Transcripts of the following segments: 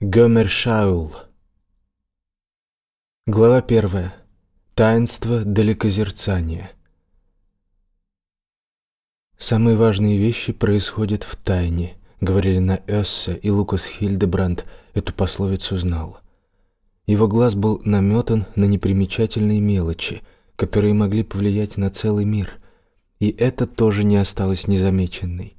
Гомер Шаул. Глава первая. Таинство далекозерцания. Самые важные вещи происходят в тайне, говорили на Эссе, и Лукас Хильдебранд эту пословицу знал. Его глаз был наметан на непримечательные мелочи, которые могли повлиять на целый мир, и это тоже не осталось незамеченной.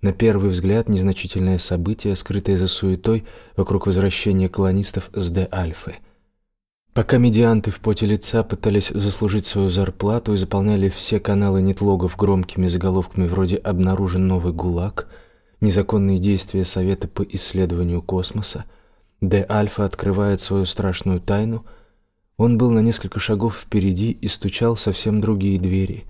На первый взгляд, незначительное событие, скрытое за суетой вокруг возвращения колонистов с Д-Альфы. Пока медианты в поте лица пытались заслужить свою зарплату и заполняли все каналы нетлогов громкими заголовками вроде «Обнаружен новый ГУЛАГ», «Незаконные действия Совета по исследованию космоса», «Д-альфа открывает свою страшную тайну», он был на несколько шагов впереди и стучал совсем другие двери.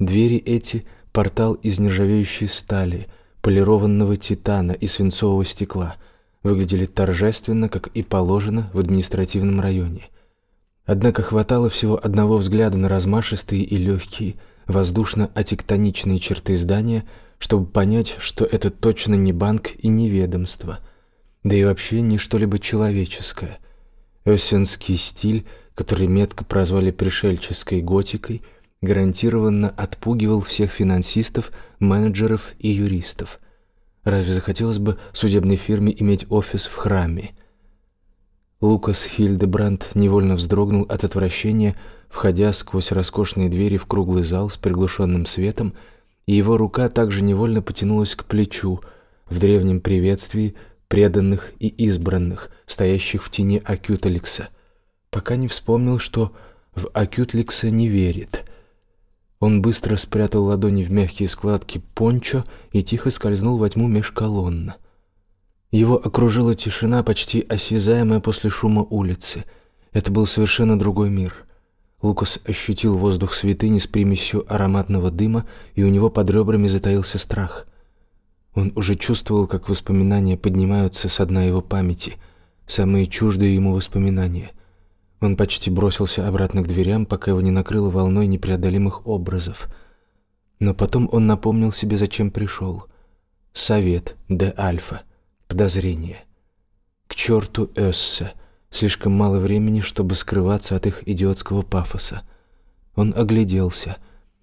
Двери эти – портал из нержавеющей стали, полированного титана и свинцового стекла выглядели торжественно, как и положено в административном районе. Однако хватало всего одного взгляда на размашистые и легкие, воздушно-атектоничные черты здания, чтобы понять, что это точно не банк и не ведомство, да и вообще не что-либо человеческое. Осенский стиль, который метко прозвали пришельческой готикой – гарантированно отпугивал всех финансистов, менеджеров и юристов. Разве захотелось бы судебной фирме иметь офис в храме? Лукас Хильдебранд невольно вздрогнул от отвращения, входя сквозь роскошные двери в круглый зал с приглушенным светом, и его рука также невольно потянулась к плечу в древнем приветствии преданных и избранных, стоящих в тени Акюталикса, пока не вспомнил, что в Акютликса не верит — он быстро спрятал ладони в мягкие складки пончо и тихо скользнул во тьму меж колонн. Его окружила тишина, почти осязаемая после шума улицы. Это был совершенно другой мир. Лукас ощутил воздух святыни с примесью ароматного дыма, и у него под ребрами затаился страх. Он уже чувствовал, как воспоминания поднимаются со дна его памяти, самые чуждые ему воспоминания — он почти бросился обратно к дверям, пока его не накрыло волной непреодолимых образов. Но потом он напомнил себе, зачем пришел. Совет де Альфа. Подозрение. К черту Эссе. Слишком мало времени, чтобы скрываться от их идиотского пафоса. Он огляделся.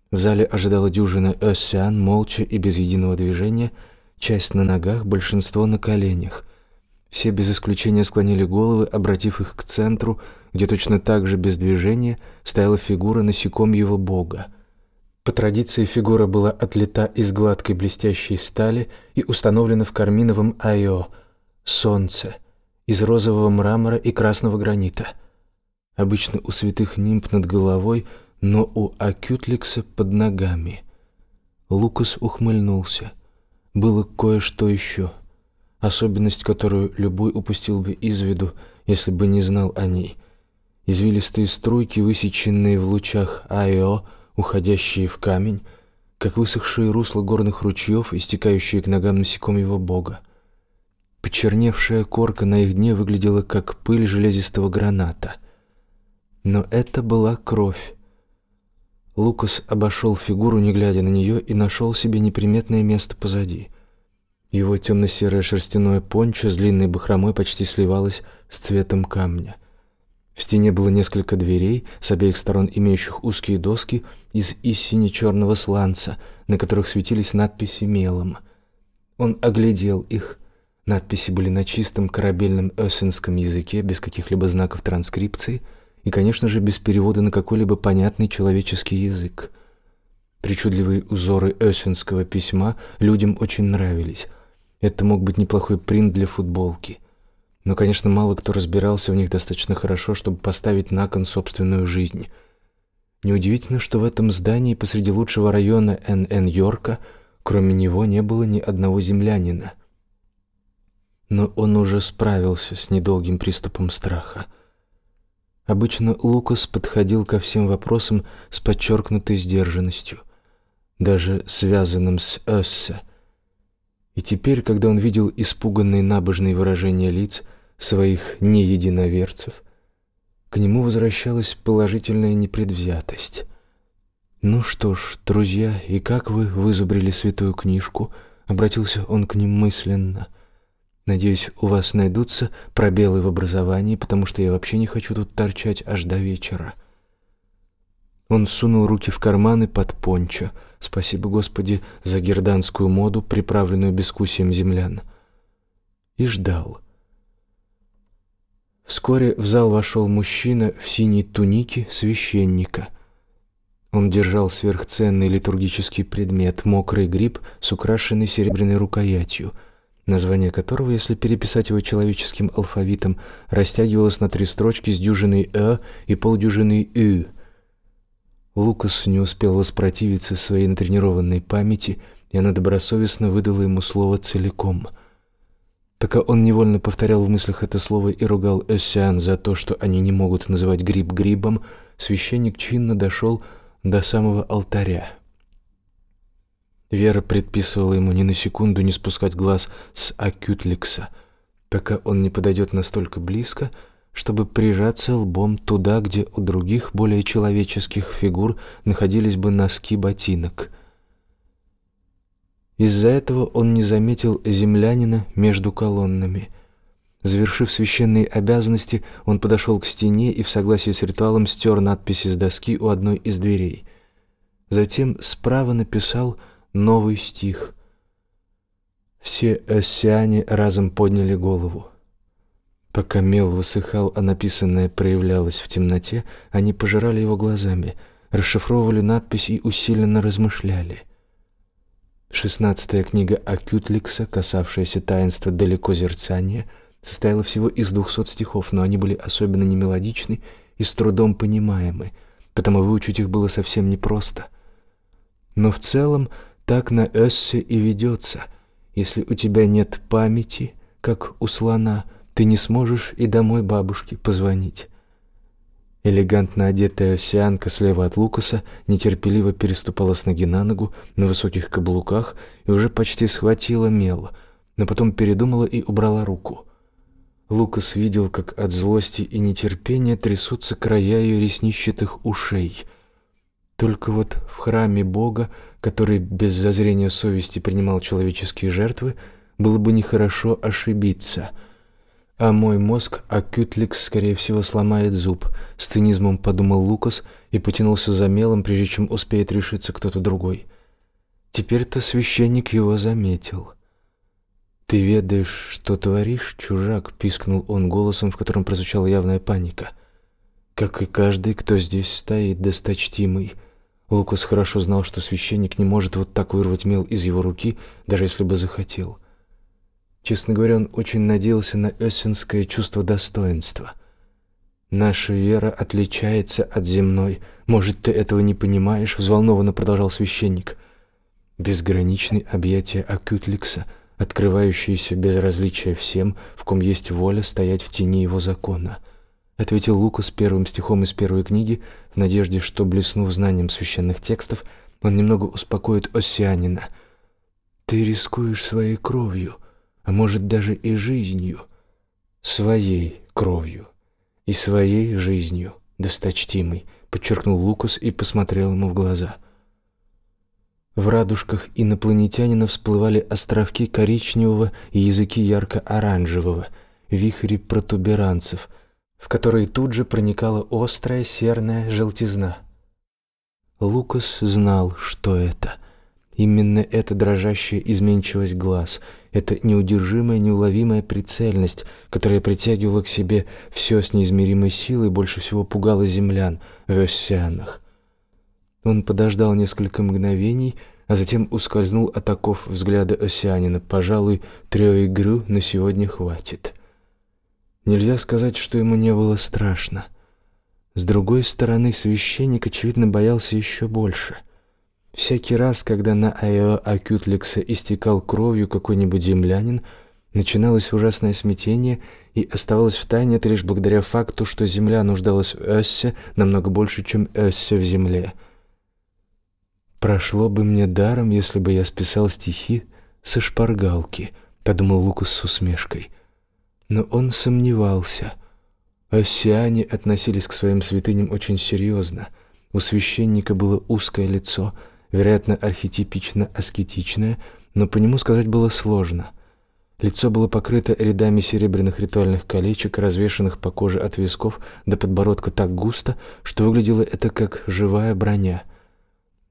В зале ожидала дюжина Эссиан, молча и без единого движения, часть на ногах, большинство на коленях. Все без исключения склонили головы, обратив их к центру, где точно так же без движения стояла фигура насекомьего бога. По традиции фигура была отлета из гладкой блестящей стали и установлена в карминовом айо — солнце, из розового мрамора и красного гранита. Обычно у святых нимб над головой, но у Акютликса под ногами. Лукас ухмыльнулся. Было кое-что еще — особенность, которую любой упустил бы из виду, если бы не знал о ней. Извилистые струйки, высеченные в лучах Айо, уходящие в камень, как высохшие русла горных ручьев, истекающие к ногам насекомого бога. Почерневшая корка на их дне выглядела как пыль железистого граната. Но это была кровь. Лукас обошел фигуру, не глядя на нее, и нашел себе неприметное место позади. Его темно-серое шерстяное пончо с длинной бахромой почти сливалось с цветом камня. В стене было несколько дверей, с обеих сторон имеющих узкие доски из истине черного сланца, на которых светились надписи мелом. Он оглядел их. Надписи были на чистом корабельном эссенском языке, без каких-либо знаков транскрипции и, конечно же, без перевода на какой-либо понятный человеческий язык. Причудливые узоры эссенского письма людям очень нравились — это мог быть неплохой принт для футболки. Но, конечно, мало кто разбирался в них достаточно хорошо, чтобы поставить на кон собственную жизнь. Неудивительно, что в этом здании посреди лучшего района НН Йорка, кроме него, не было ни одного землянина. Но он уже справился с недолгим приступом страха. Обычно Лукас подходил ко всем вопросам с подчеркнутой сдержанностью, даже связанным с Эссе – и теперь, когда он видел испуганные набожные выражения лиц своих неединоверцев, к нему возвращалась положительная непредвзятость. «Ну что ж, друзья, и как вы вызубрили святую книжку?» — обратился он к ним мысленно. «Надеюсь, у вас найдутся пробелы в образовании, потому что я вообще не хочу тут торчать аж до вечера». Он сунул руки в карманы под пончо — Спасибо, Господи, за герданскую моду, приправленную бескусием землян. И ждал. Вскоре в зал вошел мужчина в синей тунике священника. Он держал сверхценный литургический предмет, мокрый гриб с украшенной серебряной рукоятью, название которого, если переписать его человеческим алфавитом, растягивалось на три строчки с дюжиной «э» и полдюжиной и. Лукас не успел воспротивиться своей натренированной памяти, и она добросовестно выдала ему слово целиком. Пока он невольно повторял в мыслях это слово и ругал Эссиан за то, что они не могут называть гриб грибом, священник чинно дошел до самого алтаря. Вера предписывала ему ни на секунду не спускать глаз с Акютликса, пока он не подойдет настолько близко, чтобы прижаться лбом туда, где у других более человеческих фигур находились бы носки ботинок. Из-за этого он не заметил землянина между колоннами. Завершив священные обязанности, он подошел к стене и в согласии с ритуалом стер надписи с доски у одной из дверей. Затем справа написал новый стих. Все эссиане разом подняли голову. Пока мел высыхал, а написанное проявлялось в темноте, они пожирали его глазами, расшифровывали надпись и усиленно размышляли. Шестнадцатая книга Акютликса, касавшаяся таинства далеко зерцания, состояла всего из двухсот стихов, но они были особенно немелодичны и с трудом понимаемы, потому выучить их было совсем непросто. Но в целом так на эссе и ведется. Если у тебя нет памяти, как у слона, ты не сможешь и домой бабушке позвонить». Элегантно одетая сианка слева от Лукаса нетерпеливо переступала с ноги на ногу на высоких каблуках и уже почти схватила мел, но потом передумала и убрала руку. Лукас видел, как от злости и нетерпения трясутся края ее реснищатых ушей. Только вот в храме Бога, который без зазрения совести принимал человеческие жертвы, было бы нехорошо ошибиться — а мой мозг Акютлик, скорее всего, сломает зуб. С цинизмом подумал Лукас и потянулся за мелом, прежде чем успеет решиться кто-то другой. Теперь-то священник его заметил. «Ты ведаешь, что творишь, чужак?» — пискнул он голосом, в котором прозвучала явная паника. «Как и каждый, кто здесь стоит, досточтимый». Лукас хорошо знал, что священник не может вот так вырвать мел из его руки, даже если бы захотел. Честно говоря, он очень надеялся на эссенское чувство достоинства. «Наша вера отличается от земной. Может, ты этого не понимаешь?» — взволнованно продолжал священник. Безграничные объятия Акютликса, открывающиеся безразличие всем, в ком есть воля стоять в тени его закона —— ответил Лука с первым стихом из первой книги, в надежде, что, блеснув знанием священных текстов, он немного успокоит Осианина. «Ты рискуешь своей кровью, а может даже и жизнью, своей кровью и своей жизнью, досточтимый, подчеркнул Лукус и посмотрел ему в глаза. В радужках инопланетянина всплывали островки коричневого и языки ярко-оранжевого, вихри протуберанцев, в которые тут же проникала острая серная желтизна. Лукус знал, что это. Именно эта дрожащая изменчивость глаз — это неудержимая, неуловимая прицельность, которая притягивала к себе все с неизмеримой силой, больше всего пугала землян в Оссианах. Он подождал несколько мгновений, а затем ускользнул от оков взгляда Оссианина. Пожалуй, трео игру на сегодня хватит. Нельзя сказать, что ему не было страшно. С другой стороны, священник, очевидно, боялся еще больше — Всякий раз, когда на АЭО Акютлекса истекал кровью какой-нибудь землянин, начиналось ужасное смятение и оставалось в тайне это лишь благодаря факту, что земля нуждалась в Эссе намного больше, чем Эссе в земле. «Прошло бы мне даром, если бы я списал стихи со шпаргалки», — подумал Лукас с усмешкой. Но он сомневался. Эссиане относились к своим святыням очень серьезно. У священника было узкое лицо — вероятно, архетипично, аскетичное, но по нему сказать было сложно. Лицо было покрыто рядами серебряных ритуальных колечек, развешанных по коже от висков до подбородка так густо, что выглядело это как живая броня.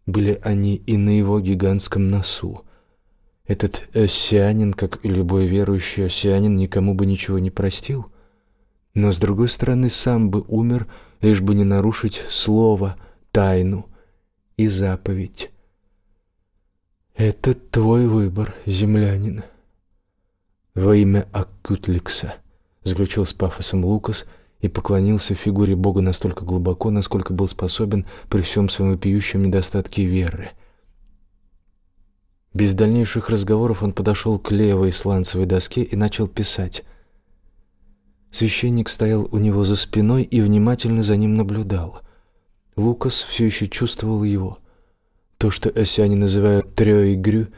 Были они и на его гигантском носу. Этот э, осянин, как и любой верующий осянин, никому бы ничего не простил. Но, с другой стороны, сам бы умер, лишь бы не нарушить слово, тайну, и заповедь. Это твой выбор, землянин. Во имя Аккютликса, заключил с пафосом Лукас и поклонился фигуре Бога настолько глубоко, насколько был способен при всем своем вопиющем недостатке веры. Без дальнейших разговоров он подошел к левой сланцевой доске и начал писать. Священник стоял у него за спиной и внимательно за ним наблюдал — Лукас все еще чувствовал его. То, что осяне называют трёигрю,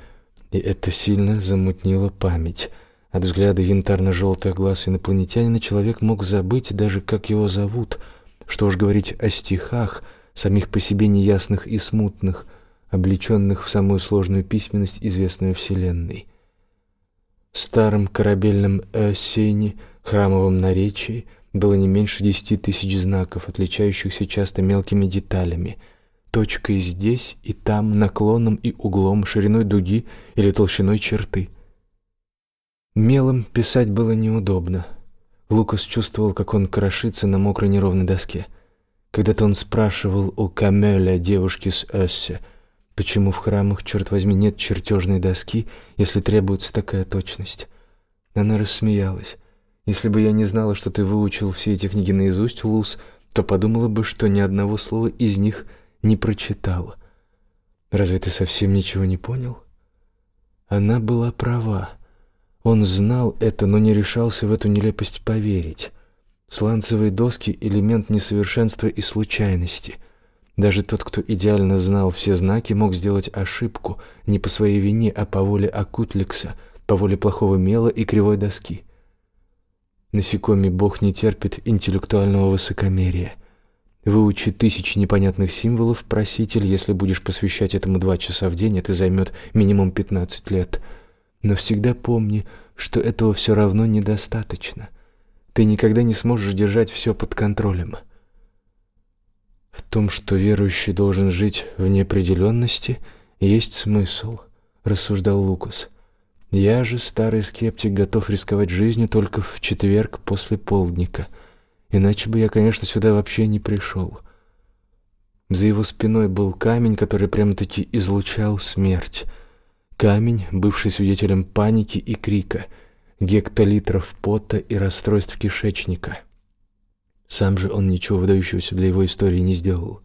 и это сильно замутнило память. От взгляда янтарно-желтых глаз инопланетянина человек мог забыть даже, как его зовут. Что уж говорить о стихах, самих по себе неясных и смутных, облеченных в самую сложную письменность, известную Вселенной. В старом корабельном осенне, храмовом наречии — было не меньше десяти тысяч знаков, отличающихся часто мелкими деталями, точкой здесь и там, наклоном и углом, шириной дуги или толщиной черты. Мелом писать было неудобно. Лукас чувствовал, как он крошится на мокрой неровной доске. Когда-то он спрашивал у Камеля девушки с Эссе, почему в храмах, черт возьми, нет чертежной доски, если требуется такая точность. Она рассмеялась. Если бы я не знала, что ты выучил все эти книги наизусть, Лус, то подумала бы, что ни одного слова из них не прочитала. Разве ты совсем ничего не понял? Она была права. Он знал это, но не решался в эту нелепость поверить. Сланцевые доски — элемент несовершенства и случайности. Даже тот, кто идеально знал все знаки, мог сделать ошибку не по своей вине, а по воле Акутликса, по воле плохого мела и кривой доски. Насекомый бог не терпит интеллектуального высокомерия. Выучи тысячи непонятных символов, проситель, если будешь посвящать этому два часа в день, это займет минимум 15 лет. Но всегда помни, что этого все равно недостаточно. Ты никогда не сможешь держать все под контролем. В том, что верующий должен жить в неопределенности, есть смысл, рассуждал Лукус. Я же старый скептик, готов рисковать жизнью только в четверг после полдника. Иначе бы я, конечно, сюда вообще не пришел. За его спиной был камень, который прямо-таки излучал смерть. Камень, бывший свидетелем паники и крика, гектолитров пота и расстройств кишечника. Сам же он ничего выдающегося для его истории не сделал.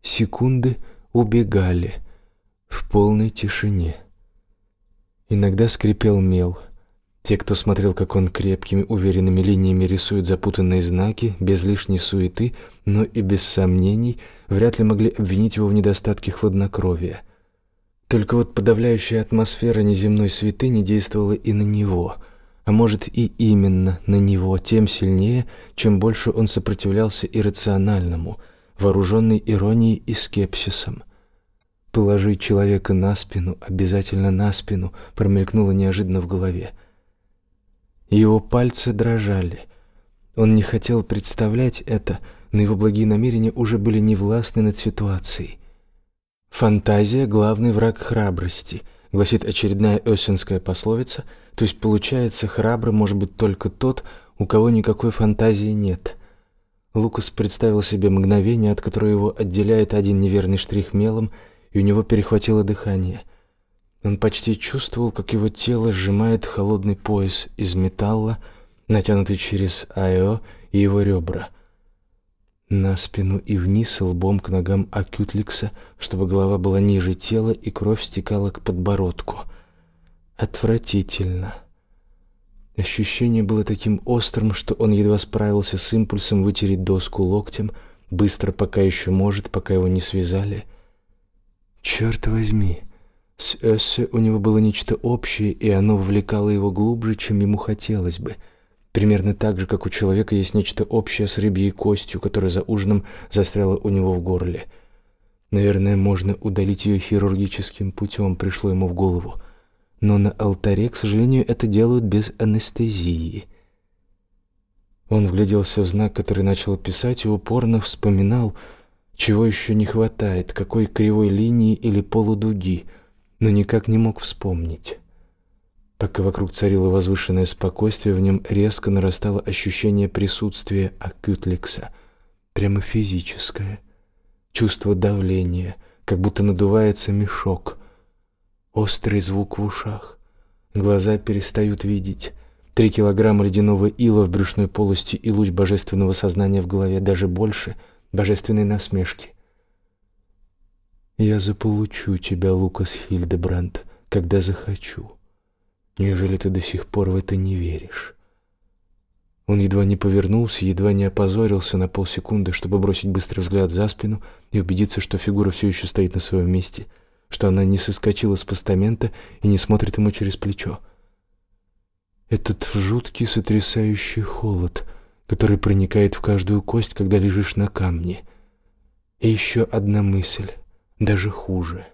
Секунды убегали в полной тишине. Иногда скрипел мел. Те, кто смотрел, как он крепкими, уверенными линиями рисует запутанные знаки, без лишней суеты, но и без сомнений, вряд ли могли обвинить его в недостатке хладнокровия. Только вот подавляющая атмосфера неземной святыни действовала и на него, а может и именно на него, тем сильнее, чем больше он сопротивлялся иррациональному, вооруженный иронией и скепсисом. Положить человека на спину, обязательно на спину, промелькнуло неожиданно в голове. Его пальцы дрожали. Он не хотел представлять это, но его благие намерения уже были невластны над ситуацией. «Фантазия — главный враг храбрости», — гласит очередная осенская пословица, то есть получается храбрым может быть только тот, у кого никакой фантазии нет. Лукас представил себе мгновение, от которого его отделяет один неверный штрих мелом, у него перехватило дыхание. Он почти чувствовал, как его тело сжимает холодный пояс из металла, натянутый через АЭО и его ребра. На спину и вниз, лбом к ногам Акютликса, чтобы голова была ниже тела и кровь стекала к подбородку. Отвратительно. Ощущение было таким острым, что он едва справился с импульсом вытереть доску локтем, быстро, пока еще может, пока его не связали — Черт возьми, с Эссе у него было нечто общее, и оно увлекало его глубже, чем ему хотелось бы. Примерно так же, как у человека есть нечто общее с рыбьей костью, которая за ужином застряла у него в горле. Наверное, можно удалить ее хирургическим путем, пришло ему в голову. Но на алтаре, к сожалению, это делают без анестезии. Он вгляделся в знак, который начал писать, и упорно вспоминал, чего еще не хватает, какой кривой линии или полудуги, но никак не мог вспомнить. Пока вокруг царило возвышенное спокойствие, в нем резко нарастало ощущение присутствия Акютлекса, прямо физическое, чувство давления, как будто надувается мешок, острый звук в ушах, глаза перестают видеть, три килограмма ледяного ила в брюшной полости и луч божественного сознания в голове даже больше — божественной насмешки. Я заполучу тебя, Лукас Хильдебранд, когда захочу. Неужели ты до сих пор в это не веришь? Он едва не повернулся, едва не опозорился на полсекунды, чтобы бросить быстрый взгляд за спину и убедиться, что фигура все еще стоит на своем месте, что она не соскочила с постамента и не смотрит ему через плечо. Этот жуткий, сотрясающий холод — который проникает в каждую кость, когда лежишь на камне. И еще одна мысль, даже хуже.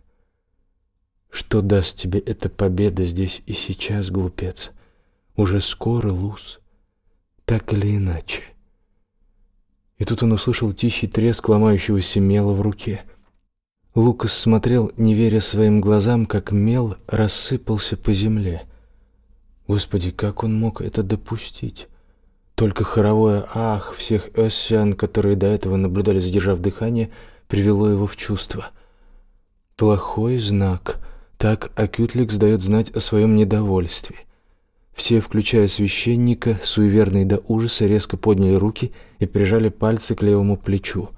Что даст тебе эта победа здесь и сейчас, глупец? Уже скоро, Луз. Так или иначе. И тут он услышал тихий треск ломающегося мела в руке. Лукас смотрел, не веря своим глазам, как мел рассыпался по земле. Господи, как он мог это допустить? Только хоровое «ах» всех эссен, которые до этого наблюдали, задержав дыхание, привело его в чувство. Плохой знак. Так Акютлик сдает знать о своем недовольстве. Все, включая священника, суеверные до ужаса, резко подняли руки и прижали пальцы к левому плечу.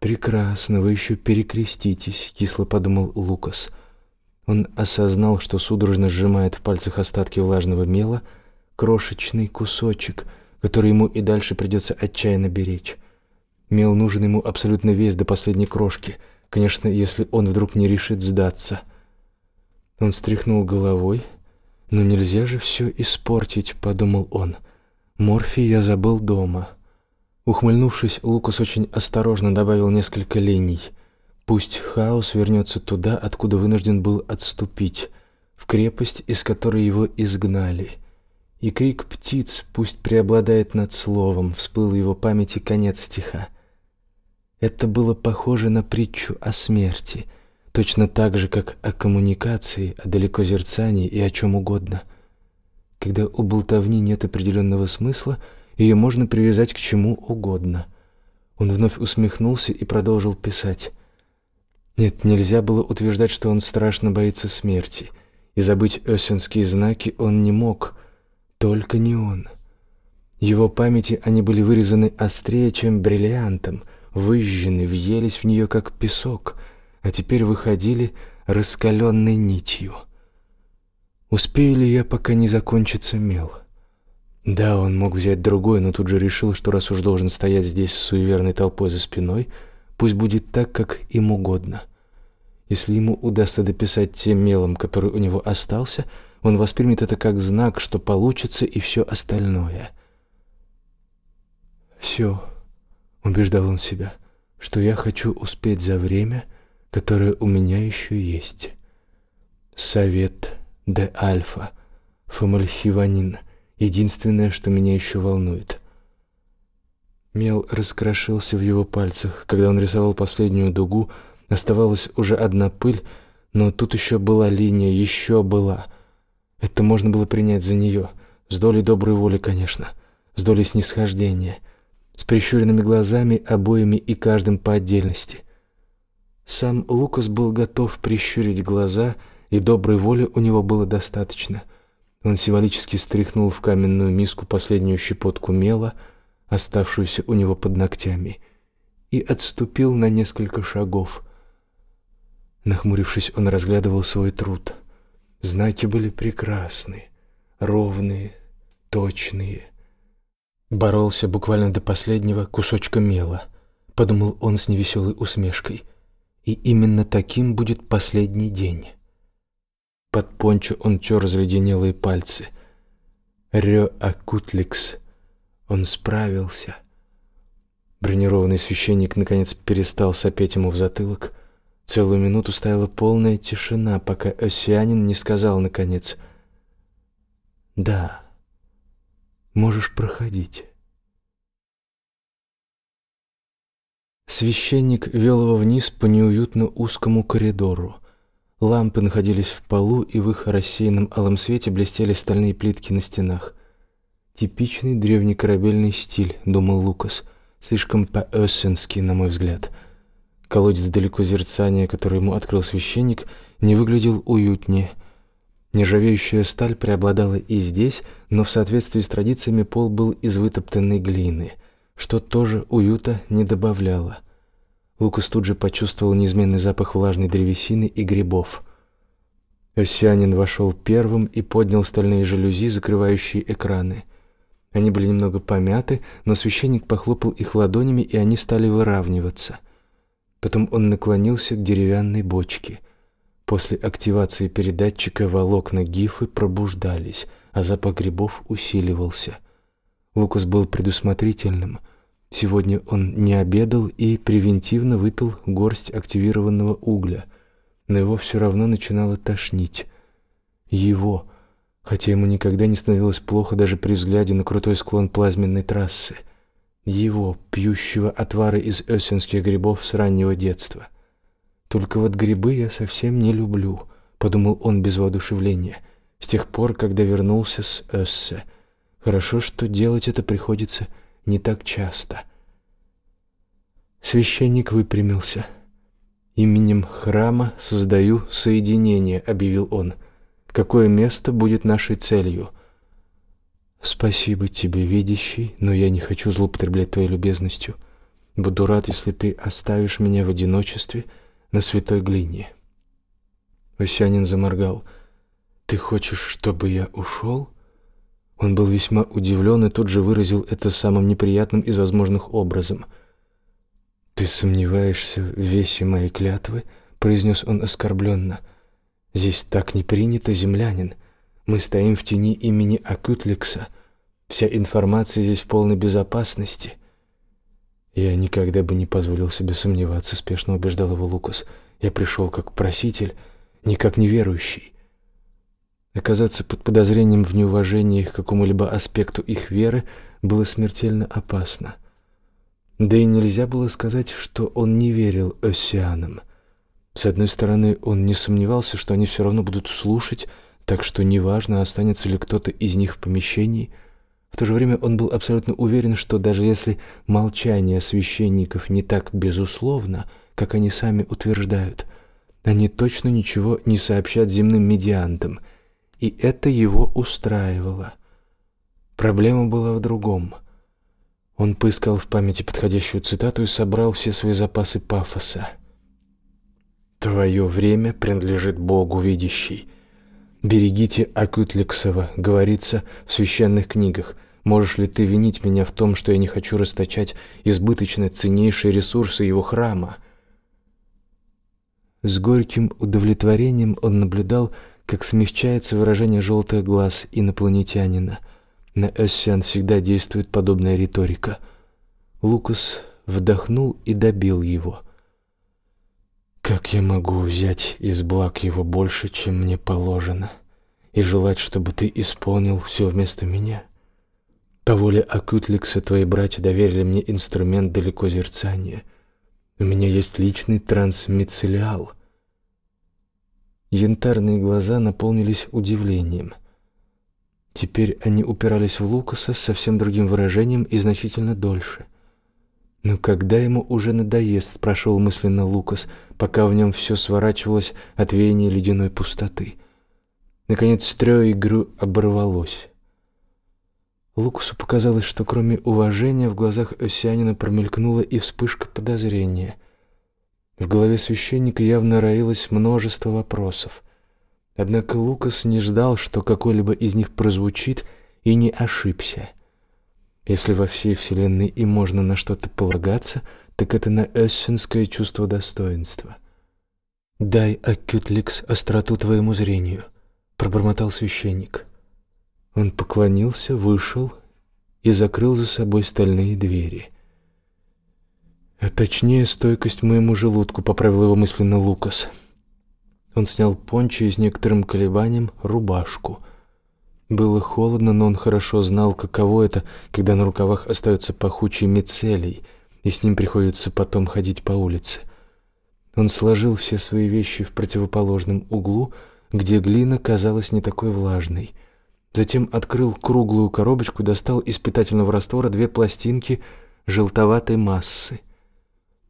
«Прекрасно, вы еще перекреститесь», — кисло подумал Лукас. Он осознал, что судорожно сжимает в пальцах остатки влажного мела — крошечный кусочек, который ему и дальше придется отчаянно беречь. Мел нужен ему абсолютно весь до последней крошки, конечно, если он вдруг не решит сдаться. Он стряхнул головой. но нельзя же все испортить», — подумал он. «Морфи я забыл дома». Ухмыльнувшись, Лукас очень осторожно добавил несколько линий. «Пусть хаос вернется туда, откуда вынужден был отступить, в крепость, из которой его изгнали» и крик птиц пусть преобладает над словом, всплыл его памяти конец стиха. Это было похоже на притчу о смерти, точно так же, как о коммуникации, о далеко далекозерцании и о чем угодно. Когда у болтовни нет определенного смысла, ее можно привязать к чему угодно. Он вновь усмехнулся и продолжил писать. Нет, нельзя было утверждать, что он страшно боится смерти, и забыть осенские знаки он не мог — только не он. Его памяти они были вырезаны острее, чем бриллиантом, выжжены, въелись в нее как песок, а теперь выходили раскаленной нитью. Успею ли я, пока не закончится мел? Да, он мог взять другой, но тут же решил, что раз уж должен стоять здесь с суеверной толпой за спиной, пусть будет так, как им угодно. Если ему удастся дописать тем мелом, который у него остался — он воспримет это как знак, что получится и все остальное. «Все», — убеждал он себя, — «что я хочу успеть за время, которое у меня еще есть». Совет де Альфа, Фомальхиванин, единственное, что меня еще волнует — Мел раскрошился в его пальцах. Когда он рисовал последнюю дугу, оставалась уже одна пыль, но тут еще была линия, еще была. Это можно было принять за нее, с долей доброй воли, конечно, с долей снисхождения, с прищуренными глазами обоими и каждым по отдельности. Сам Лукас был готов прищурить глаза, и доброй воли у него было достаточно. Он символически стряхнул в каменную миску последнюю щепотку мела, оставшуюся у него под ногтями, и отступил на несколько шагов. Нахмурившись, он разглядывал свой труд — Знаки были прекрасны, ровные, точные. Боролся буквально до последнего кусочка мела, подумал он с невеселой усмешкой. И именно таким будет последний день. Под пончо он тер заледенелые пальцы. Рё Акутликс. Он справился. Бронированный священник наконец перестал сопеть ему в затылок — Целую минуту стояла полная тишина, пока Осянин не сказал наконец «Да, можешь проходить». Священник вел его вниз по неуютно узкому коридору. Лампы находились в полу, и в их рассеянном алым свете блестели стальные плитки на стенах. «Типичный древний корабельный стиль», — думал Лукас, — «слишком по-эссенски, на мой взгляд». Колодец далеко зерцания, который ему открыл священник, не выглядел уютнее. Нержавеющая сталь преобладала и здесь, но в соответствии с традициями пол был из вытоптанной глины, что тоже уюта не добавляло. Лукас тут же почувствовал неизменный запах влажной древесины и грибов. Осянин вошел первым и поднял стальные жалюзи, закрывающие экраны. Они были немного помяты, но священник похлопал их ладонями, и они стали выравниваться. Потом он наклонился к деревянной бочке. После активации передатчика волокна гифы пробуждались, а запах грибов усиливался. Лукас был предусмотрительным. Сегодня он не обедал и превентивно выпил горсть активированного угля. Но его все равно начинало тошнить. Его, хотя ему никогда не становилось плохо даже при взгляде на крутой склон плазменной трассы — его пьющего отвары из эссенских грибов с раннего детства. Только вот грибы я совсем не люблю, подумал он без воодушевления, с тех пор, когда вернулся с Эссе. Хорошо, что делать это приходится не так часто. Священник выпрямился. Именем храма создаю соединение, объявил он. Какое место будет нашей целью? Спасибо тебе, видящий, но я не хочу злоупотреблять твоей любезностью. Буду рад, если ты оставишь меня в одиночестве на святой глине. Васянин заморгал. Ты хочешь, чтобы я ушел? Он был весьма удивлен и тут же выразил это самым неприятным из возможных образом. Ты сомневаешься в весе моей клятвы? произнес он оскорбленно. Здесь так не принято, землянин. Мы стоим в тени имени Акутликса. Вся информация здесь в полной безопасности. Я никогда бы не позволил себе сомневаться, спешно убеждал его Лукас. Я пришел как проситель, не как неверующий. Оказаться под подозрением в неуважении к какому-либо аспекту их веры было смертельно опасно. Да и нельзя было сказать, что он не верил Осианам. С одной стороны, он не сомневался, что они все равно будут слушать так что неважно, останется ли кто-то из них в помещении. В то же время он был абсолютно уверен, что даже если молчание священников не так безусловно, как они сами утверждают, они точно ничего не сообщат земным медиантам, и это его устраивало. Проблема была в другом. Он поискал в памяти подходящую цитату и собрал все свои запасы пафоса. «Твое время принадлежит Богу видящий» Берегите Акут Лексова, говорится в священных книгах. Можешь ли ты винить меня в том, что я не хочу расточать избыточно ценнейшие ресурсы его храма? С горьким удовлетворением он наблюдал, как смягчается выражение желтых глаз инопланетянина. На Эссиан всегда действует подобная риторика. Лукас вдохнул и добил его. Как я могу взять из благ его больше, чем мне положено, и желать, чтобы ты исполнил все вместо меня? По воле и твои братья доверили мне инструмент далеко зерцания. У меня есть личный трансмицелиал. Янтарные глаза наполнились удивлением. Теперь они упирались в Лукаса с совсем другим выражением и значительно дольше — но когда ему уже надоест, спрашивал мысленно Лукас, пока в нем все сворачивалось от веяния ледяной пустоты. Наконец, стрё игру оборвалось. Лукасу показалось, что кроме уважения в глазах Осянина промелькнула и вспышка подозрения. В голове священника явно роилось множество вопросов. Однако Лукас не ждал, что какой-либо из них прозвучит, и не ошибся. Если во всей Вселенной и можно на что-то полагаться, так это на эссенское чувство достоинства. «Дай, Акютликс, остроту твоему зрению», — пробормотал священник. Он поклонился, вышел и закрыл за собой стальные двери. «А точнее, стойкость моему желудку», — поправил его мысленно Лукас. Он снял пончо и с некоторым колебанием рубашку — было холодно, но он хорошо знал, каково это, когда на рукавах остаются пахучие мицелий, и с ним приходится потом ходить по улице. Он сложил все свои вещи в противоположном углу, где глина казалась не такой влажной. Затем открыл круглую коробочку, достал из питательного раствора две пластинки желтоватой массы.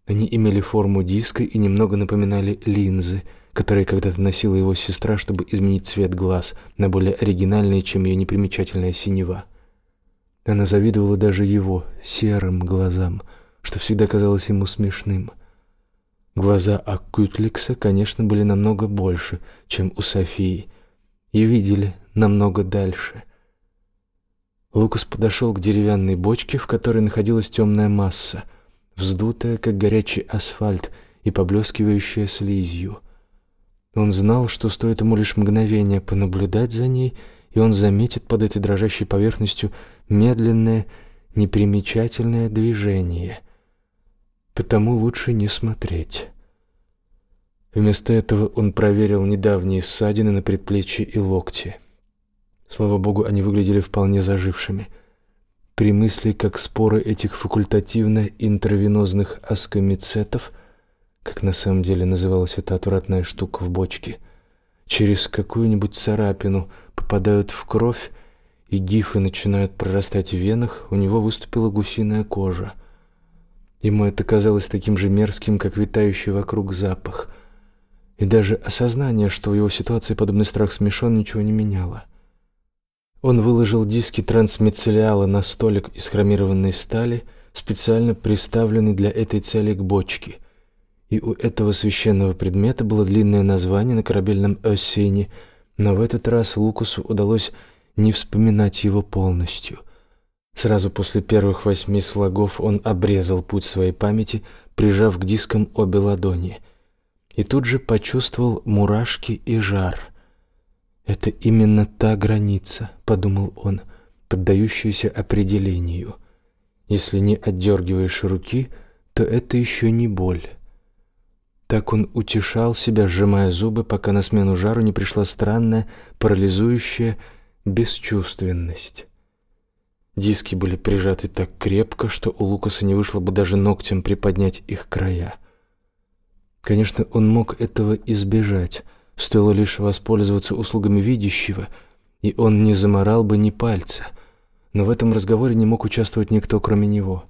Они имели форму диска и немного напоминали линзы — которая когда-то носила его сестра, чтобы изменить цвет глаз на более оригинальный, чем ее непримечательная синева. Она завидовала даже его, серым глазам, что всегда казалось ему смешным. Глаза Аккютликса, конечно, были намного больше, чем у Софии, и видели намного дальше. Лукас подошел к деревянной бочке, в которой находилась темная масса, вздутая, как горячий асфальт, и поблескивающая слизью — он знал, что стоит ему лишь мгновение понаблюдать за ней, и он заметит под этой дрожащей поверхностью медленное, непримечательное движение. Потому лучше не смотреть. Вместо этого он проверил недавние ссадины на предплечье и локте. Слава богу, они выглядели вполне зажившими. При мысли, как споры этих факультативно-интравенозных аскомицетов – как на самом деле называлась эта отвратная штука в бочке, через какую-нибудь царапину попадают в кровь, и гифы начинают прорастать в венах, у него выступила гусиная кожа. Ему это казалось таким же мерзким, как витающий вокруг запах. И даже осознание, что в его ситуации подобный страх смешон, ничего не меняло. Он выложил диски трансмицелиала на столик из хромированной стали, специально приставленный для этой цели к бочке – и у этого священного предмета было длинное название на корабельном осени, но в этот раз Лукусу удалось не вспоминать его полностью. Сразу после первых восьми слогов он обрезал путь своей памяти, прижав к дискам обе ладони, и тут же почувствовал мурашки и жар. «Это именно та граница», — подумал он, — «поддающаяся определению. Если не отдергиваешь руки, то это еще не боль». Так он утешал себя, сжимая зубы, пока на смену жару не пришла странная, парализующая бесчувственность. Диски были прижаты так крепко, что у Лукаса не вышло бы даже ногтем приподнять их края. Конечно, он мог этого избежать, стоило лишь воспользоваться услугами видящего, и он не заморал бы ни пальца, но в этом разговоре не мог участвовать никто, кроме него.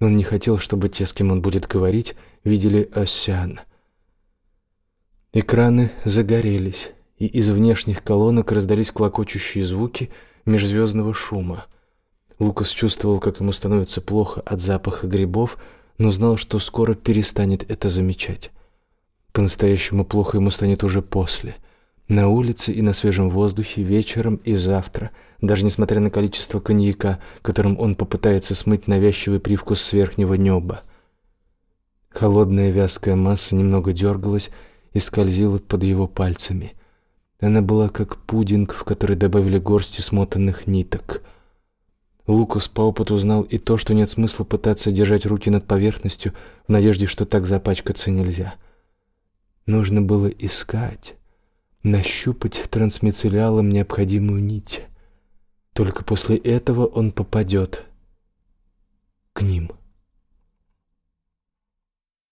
Он не хотел, чтобы те, с кем он будет говорить, видели Осян. Экраны загорелись, и из внешних колонок раздались клокочущие звуки межзвездного шума. Лукас чувствовал, как ему становится плохо от запаха грибов, но знал, что скоро перестанет это замечать. По-настоящему плохо ему станет уже после. На улице и на свежем воздухе, вечером и завтра, даже несмотря на количество коньяка, которым он попытается смыть навязчивый привкус с верхнего неба. Холодная вязкая масса немного дергалась и скользила под его пальцами. Она была как пудинг, в который добавили горсти смотанных ниток. Лукус по опыту узнал и то, что нет смысла пытаться держать руки над поверхностью в надежде, что так запачкаться нельзя. Нужно было искать, нащупать трансмицелиалом необходимую нить. Только после этого он попадет к ним.